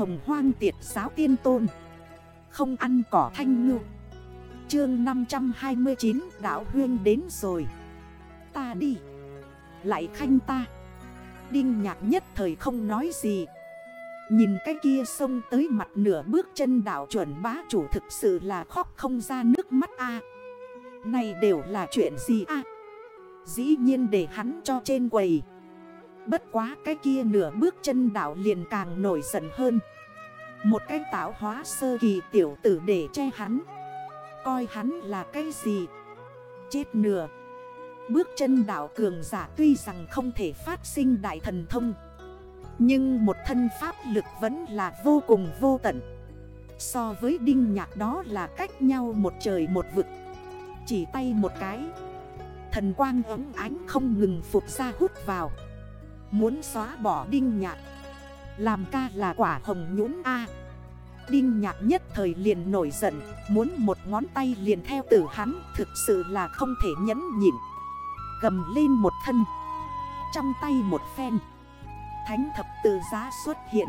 hồng hoang tiệt giáo tiên tôn. Không ăn cỏ thanh ngư. Chương 529 đảo huyên đến rồi. Ta đi. Lại khanh ta. Đinh nhạc nhất thời không nói gì. Nhìn cái kia sông tới mặt nửa bước chân đảo chuẩn bá chủ thực sự là khóc không ra nước mắt a. Này đều là chuyện gì a? Dĩ nhiên để hắn cho trên quầy. Bất quá cái kia nửa bước chân đảo liền càng nổi giận hơn. Một cái tạo hóa sơ kỳ tiểu tử để che hắn. Coi hắn là cái gì? Chết nửa. Bước chân đảo cường giả tuy rằng không thể phát sinh đại thần thông. Nhưng một thân pháp lực vẫn là vô cùng vô tận. So với đinh nhạc đó là cách nhau một trời một vực. Chỉ tay một cái. Thần quang ấm ánh không ngừng phục ra hút vào. Muốn xóa bỏ đinh nhạc. Làm ca là quả hồng nhũn A. Đinh nhạc nhất thời liền nổi giận, Muốn một ngón tay liền theo tử hắn, Thực sự là không thể nhẫn nhịn. Gầm lên một thân. Trong tay một phen. Thánh thập tự giá xuất hiện.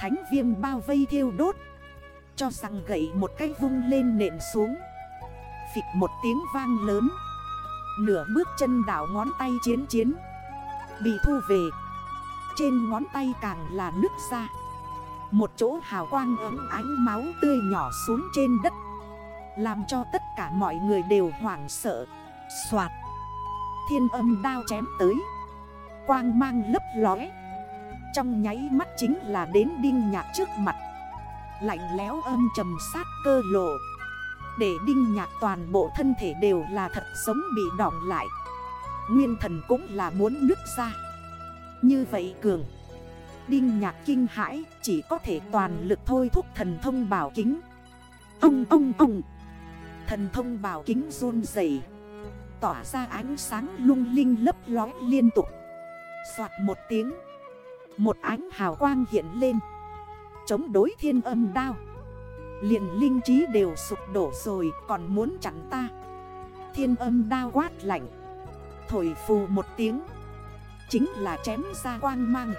Thánh viêm bao vây thiêu đốt. Cho rằng gậy một cái vung lên nện xuống. Phịch một tiếng vang lớn. Nửa bước chân đảo ngón tay chiến chiến. Bị thu về. Trên ngón tay càng là nứt ra. Một chỗ hào quang ấm ánh máu tươi nhỏ xuống trên đất. Làm cho tất cả mọi người đều hoảng sợ. Xoạt. Thiên âm đao chém tới. Quang mang lấp lóe. Trong nháy mắt chính là đến đinh nhạc trước mặt. Lạnh léo âm trầm sát cơ lộ. Để đinh nhạc toàn bộ thân thể đều là thật sống bị đỏng lại. Nguyên thần cũng là muốn nứt ra. Như vậy cường, Đinh nhạc kinh hãi, Chỉ có thể toàn lực thôi thúc thần thông bảo kính. Ông ông ông. Thần thông bảo kính run dày Tỏa ra ánh sáng lung linh lấp lói liên tục. Xoạt một tiếng, Một ánh hào quang hiện lên. Chống đối thiên âm đao. Liền linh trí đều sụp đổ rồi, Còn muốn chặn ta. Thiên âm đao quát lạnh. Thổi phù một tiếng. Chính là chém ra quang mang.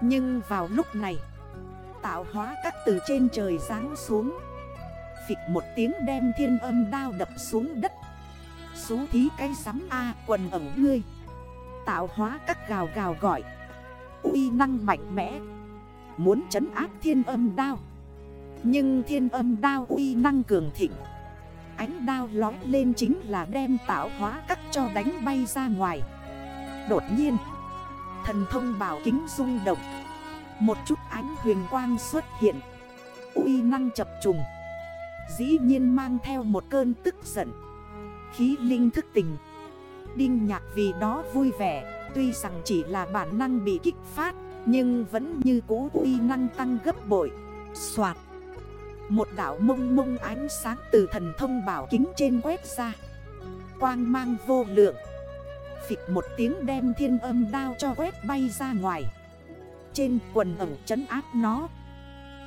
Nhưng vào lúc này, Tạo hóa các từ trên trời ráng xuống. Phịch một tiếng đem thiên âm đao đập xuống đất. Xú thí cái sắm A quần ẩm ngươi. Tạo hóa các gào gào gọi. Uy năng mạnh mẽ. Muốn trấn áp thiên âm đao. Nhưng thiên âm đao uy năng cường thịnh. Ánh đao lói lên chính là đem tạo hóa cắt cho đánh bay ra ngoài. Đột nhiên, Thần thông bảo kính rung động. Một chút ánh huyền quang xuất hiện. Uy năng chập trùng. Dĩ nhiên mang theo một cơn tức giận. Khí linh thức tình Đinh nhạc vì đó vui vẻ. Tuy rằng chỉ là bản năng bị kích phát, Nhưng vẫn như cũ uy năng tăng gấp bội. Xoạt một đảo mông mông ánh sáng từ thần thông bảo kính trên quét ra. Quang mang vô lượng. Phịch một tiếng đem thiên âm đao cho quét bay ra ngoài. Trên quần ẩu trấn áp nó.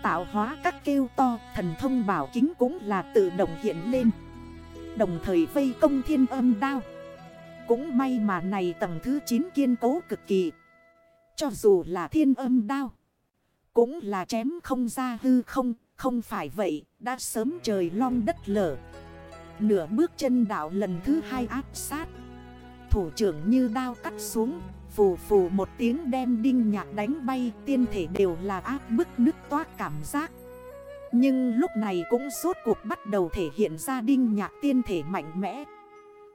Tạo hóa các kêu to, Thần thông bảo kính cũng là tự động hiện lên. Đồng thời vây công thiên âm đao. Cũng may mà này tầng thứ 9 kiên cố cực kỳ. Cho dù là thiên âm đao, Cũng là chém không ra hư không không phải vậy, đã sớm trời long đất lở. Nửa bước chân đảo lần thứ hai áp sát. Thủ trưởng như đao cắt xuống, phù phù một tiếng đem đinh nhạc đánh bay, tiên thể đều là áp bức nứt toát cảm giác. Nhưng lúc này cũng suốt cuộc bắt đầu thể hiện ra đinh nhạc tiên thể mạnh mẽ.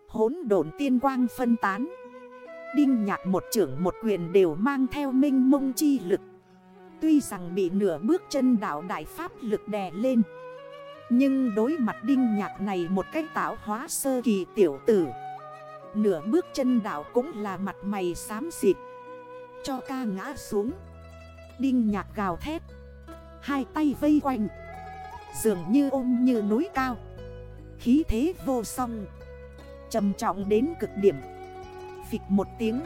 Hốn độn tiên quang phân tán. Đinh nhạc một trưởng một quyền đều mang theo minh mông chi lực. Tuy rằng bị nửa bước chân đảo đại pháp lực đè lên, Nhưng đối mặt đinh nhạc này một cách tạo hóa sơ kỳ tiểu tử, Nửa bước chân đảo cũng là mặt mày xám xịt. Cho ca ngã xuống, Đinh nhạc gào thét, Hai tay vây quanh, Dường như ôm như núi cao. Khí thế vô song, trầm trọng đến cực điểm. Phịch một tiếng,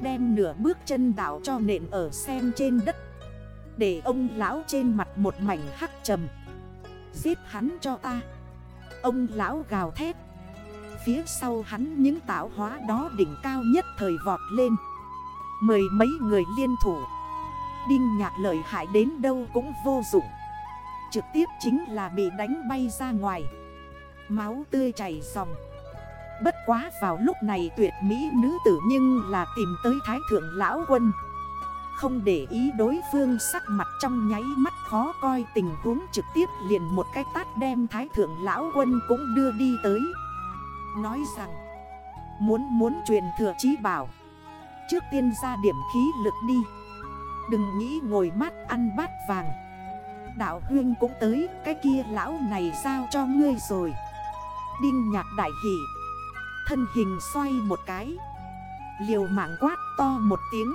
Đem nửa bước chân đảo cho nện ở xem trên đất để ông lão trên mặt một mảnh hắc trầm. Giết hắn cho ta. Ông lão gào thét. Phía sau hắn những tạo hóa đó đỉnh cao nhất thời vọt lên. Mười mấy người liên thủ. Đinh nhạc lợi hại đến đâu cũng vô dụng. Trực tiếp chính là bị đánh bay ra ngoài. Máu tươi chảy dòng. Bất quá vào lúc này tuyệt mỹ nữ tử nhưng là tìm tới thái thượng lão quân. Không để ý đối phương sắc mặt trong nháy mắt khó coi, tình huống trực tiếp liền một cái tát đem thái thượng lão quân cũng đưa đi tới. Nói rằng, Muốn muốn truyền thừa chí bảo, Trước tiên ra điểm khí lực đi. Đừng nghĩ ngồi mát ăn bát vàng. Đạo huyên cũng tới, Cái kia lão này giao cho ngươi rồi. Đinh nhạc đại hỷ Thân hình xoay một cái, Liều mạng quát to một tiếng.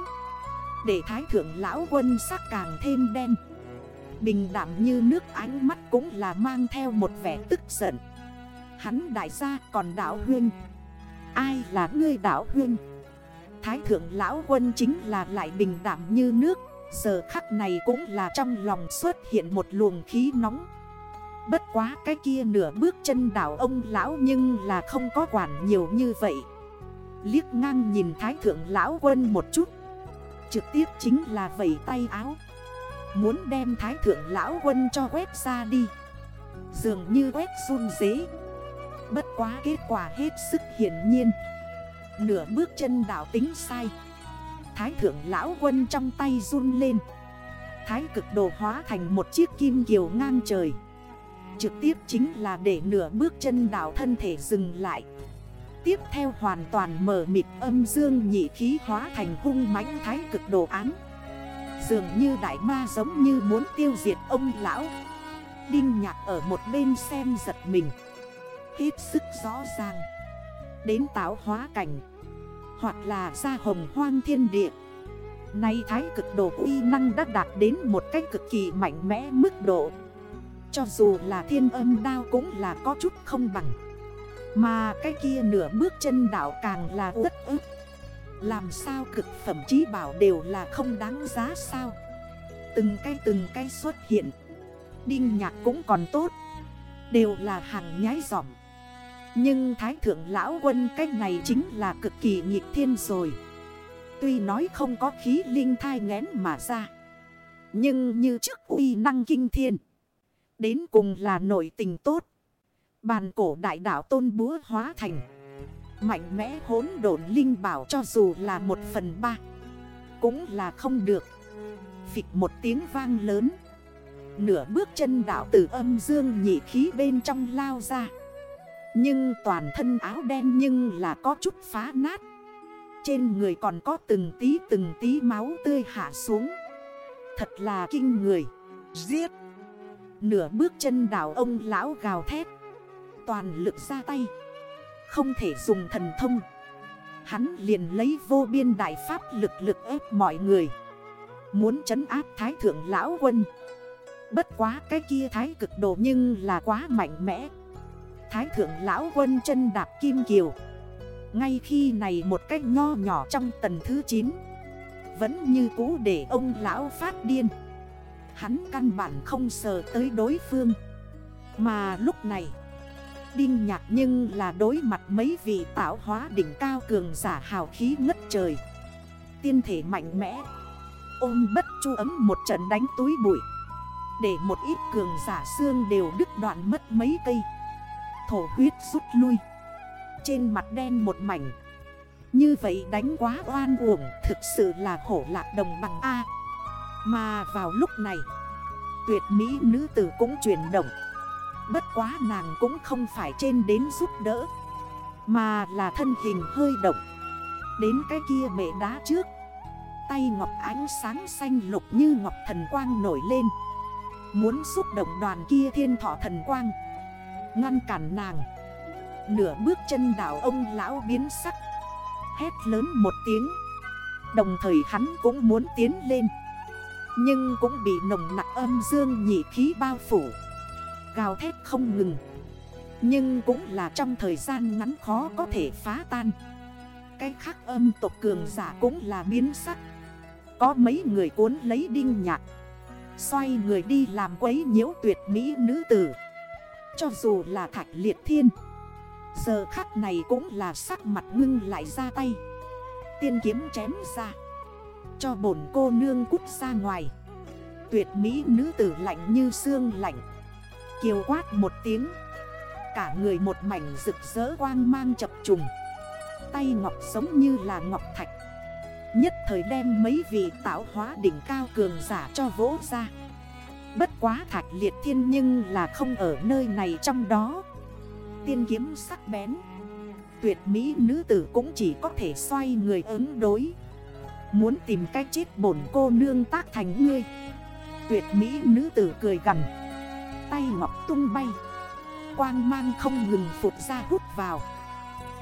Để thái thượng lão quân sắc càng thêm đen. Bình đảm như nước, ánh mắt cũng là mang theo một vẻ tức giận. Hắn đại gia còn đảo huyên. Ai là ngươi đảo huyên? Thái thượng lão quân chính là lại bình đảm như nước. Giờ khắc này cũng là trong lòng xuất hiện một luồng khí nóng. Bất quá cái kia nửa bước chân đảo ông lão nhưng là không có quản nhiều như vậy. Liếc ngang nhìn thái thượng lão quân một chút Trực tiếp chính là vẩy tay áo. Muốn đem thái thượng lão quân cho quét ra đi. Dường như quét run dế Bất quá kết quả hết sức hiển nhiên. Nửa bước chân đảo tính sai. Thái thượng lão quân trong tay run lên. Thái cực đồ hóa thành một chiếc kim kiều ngang trời. Trực tiếp chính là để nửa bước chân đảo thân thể dừng lại. Tiếp theo hoàn toàn mở mịt âm dương nhị khí hóa thành hung mãnh thái cực đồ án. Dường như đại ma giống như muốn tiêu diệt ông lão. Đinh nhạc ở một bên xem giật mình. Hết sức rõ ràng. Đến táo hóa cảnh. Hoặc là ra hồng hoang thiên địa. Nay thái cực độ uy năng đã đạt đến một cách cực kỳ mạnh mẽ mức độ. Cho dù là thiên âm đao cũng là có chút không bằng. Mà cái kia nửa bước chân đảo càng là rất ức. Làm sao cực phẩm trí bảo đều là không đáng giá sao? Từng cái từng cái xuất hiện. Đinh nhạc cũng còn tốt. Đều là hàng nhái giỏm Nhưng Thái Thượng Lão Quân cách này chính là cực kỳ nghịch thiên rồi. Tuy nói không có khí linh thai ngén mà ra. Nhưng như trước uy năng kinh thiên. Đến cùng là nội tình tốt. Bàn cổ đại đảo tôn búa hóa thành. Mạnh mẽ hốn độn linh bảo cho dù là một phần ba, Cũng là không được. Phịch một tiếng vang lớn. Nửa bước chân đảo từ âm dương nhị khí bên trong lao ra. Nhưng toàn thân áo đen nhưng là có chút phá nát. Trên người còn có từng tí từng tí máu tươi hạ xuống. Thật là kinh người. Giết. Nửa bước chân đảo ông lão gào thét. Toàn lực ra tay. Không thể dùng thần thông. Hắn liền lấy vô biên đại pháp lực lực ép mọi người. Muốn trấn áp thái thượng lão quân. Bất quá cái kia thái cực đồ nhưng là quá mạnh mẽ. Thái thượng lão quân chân đạp kim kiều. Ngay khi này một cách nho nhỏ trong tầng thứ 9 Vẫn như cũ để ông lão phát điên. Hắn căn bản không sờ tới đối phương. Mà lúc này Đinh nhạc nhưng là đối mặt mấy vị tạo hóa đỉnh cao cường giả hào khí ngất trời. Tiên thể mạnh mẽ. Ôm bất chu ấm một trận đánh túi bụi. Để một ít cường giả xương đều đứt đoạn mất mấy cây. Thổ huyết rút lui. Trên mặt đen một mảnh. Như vậy đánh quá oan uổng Thực sự là hổ lạc đồng bằng A. Mà vào lúc này, Tuyệt mỹ nữ tử cũng chuyển động. Bất quá nàng cũng không phải trên đến giúp đỡ, Mà là thân hình hơi động. Đến cái kia bể đá trước, Tay ngọc ánh sáng xanh lục như ngọc thần quang nổi lên. Muốn xúc động đoàn kia thiên thọ thần quang, Ngăn cản nàng. Nửa bước chân đảo ông lão biến sắc, Hét lớn một tiếng. Đồng thời hắn cũng muốn tiến lên, Nhưng cũng bị nồng nặng âm dương nhị khí bao phủ. Gào thét không ngừng. Nhưng cũng là trong thời gian ngắn khó có thể phá tan. Cái khác âm tộc cường giả cũng là biến sắc. Có mấy người cuốn lấy đinh nhạc. Xoay người đi làm quấy nhiễu tuyệt mỹ nữ tử. Cho dù là thạch liệt thiên, Giờ khắc này cũng là sắc mặt ngưng lại ra tay. Tiên kiếm chém ra. Cho bổn cô nương cút ra ngoài. Tuyệt mỹ nữ tử lạnh như xương lạnh. Kiều quát một tiếng. Cả người một mảnh rực rỡ quang mang chập trùng. Tay ngọc giống như là ngọc thạch. Nhất thời đem mấy vị tạo hóa đỉnh cao cường giả cho vỗ ra. Bất quá thạch liệt thiên nhưng là không ở nơi này trong đó. Tiên kiếm sắc bén. Tuyệt mỹ nữ tử cũng chỉ có thể xoay người ứng đối. Muốn tìm cách chết bổn cô nương tác thành ngươi. Tuyệt mỹ nữ tử cười gần Tay ngọc tung bay. Quang mang không ngừng phụt ra hút vào.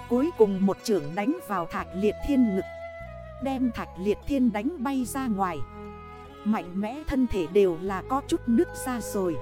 Cuối cùng một trưởng đánh vào thạch liệt thiên ngực. Đem thạch liệt thiên đánh bay ra ngoài. Mạnh mẽ thân thể đều là có chút nước ra rồi.